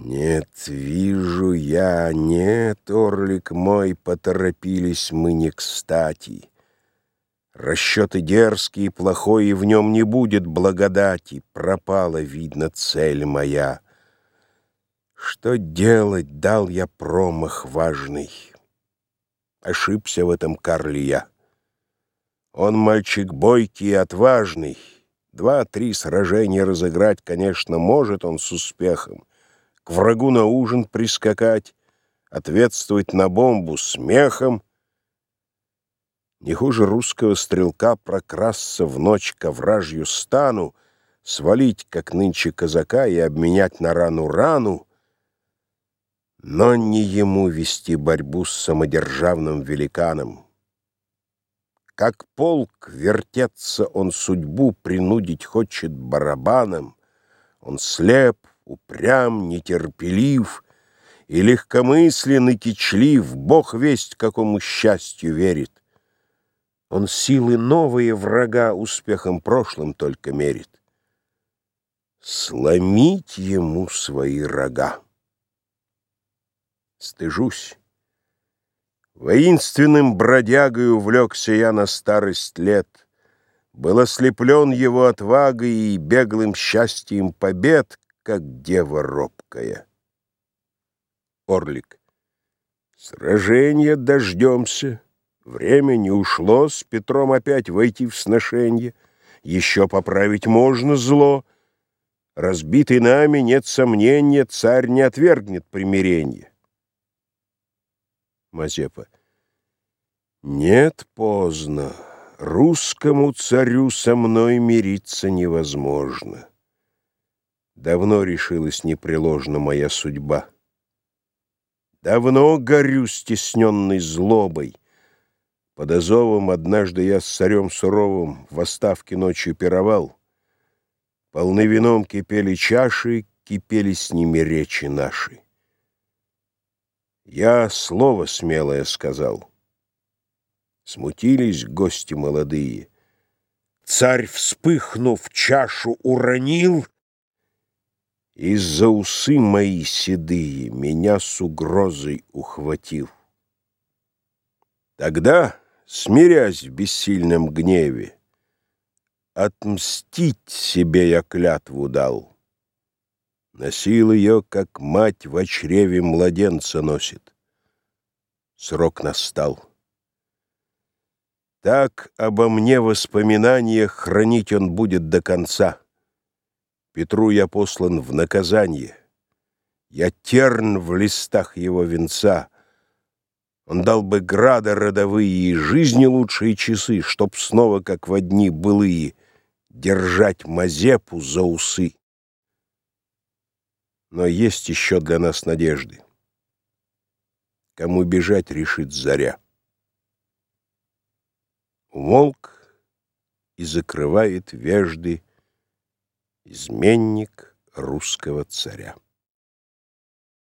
Нет, вижу я, нет, орлик мой, поторопились мы не кстати. Расчеты дерзкие, плохой, и в нем не будет благодати. Пропала, видно, цель моя. Что делать, дал я промах важный. Ошибся в этом Карле я. Он мальчик бойкий и отважный. Два-три сражения разыграть, конечно, может он с успехом к врагу на ужин прискакать, ответствовать на бомбу смехом. Не хуже русского стрелка прокрасться в ночь к вражью стану, свалить, как нынче казака, и обменять на рану рану, но не ему вести борьбу с самодержавным великаном. Как полк вертеться он судьбу принудить хочет барабаном, он слеп, упрям, нетерпелив и легкомыслен и кичлив, Бог весть, какому счастью верит. Он силы новые врага успехом прошлым только мерит. Сломить ему свои рога. Стыжусь. Воинственным бродягой увлекся я на старость лет. Был ослеплен его отвагой и беглым счастьем побед, как дева робкая. Орлик. Сражения дождемся. Время не ушло, с Петром опять войти в сношенье. Еще поправить можно зло. Разбитый нами, нет сомнения, царь не отвергнет примирение. Мазепа. Нет, поздно. Русскому царю со мной мириться невозможно. Давно решилась непреложна моя судьба. Давно горю стесненной злобой. Под Азовом однажды я с царем суровым в оставке ночью пировал. Полны вином кипели чаши, кипели с ними речи наши. Я слово смелое сказал. Смутились гости молодые. Царь, вспыхнув, чашу уронил — из-за усы мои седые меня с угрозой ухватил. Тогда, смирясь в бессильном гневе, Отмстить себе я клятву дал. Носил ее, как мать в чреве младенца носит. Срок настал. Так обо мне воспоминания хранить он будет до конца. Петру я послан в наказание. Я терн в листах его венца. Он дал бы града родовые и жизни лучшие часы, Чтоб снова, как в одни былые, Держать Мазепу за усы. Но есть еще для нас надежды. Кому бежать решит заря. Умолк и закрывает вежды изменник русского царя.